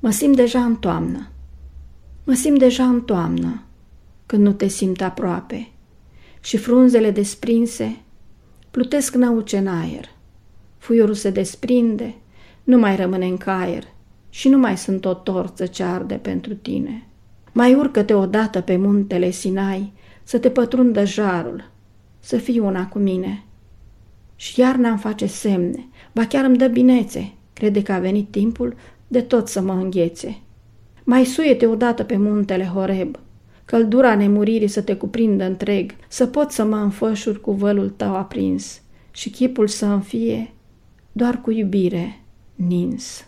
Mă simt deja în toamnă. Mă simt deja în toamnă, când nu te simt aproape. Și frunzele desprinse plutesc năuce în aer. Fuiorul se desprinde, nu mai rămâne în caier și nu mai sunt o torță ce arde pentru tine. Mai urcă-te odată pe muntele Sinai să te pătrundă jarul, să fii una cu mine. Și iarna îmi face semne, ba chiar îmi dă binețe, crede că a venit timpul de tot să mă înghețe. Mai suiete odată pe muntele Horeb, căldura nemuririi să te cuprindă întreg, să pot să mă înfășur cu vălul tău aprins și chipul să îmi fie doar cu iubire nins.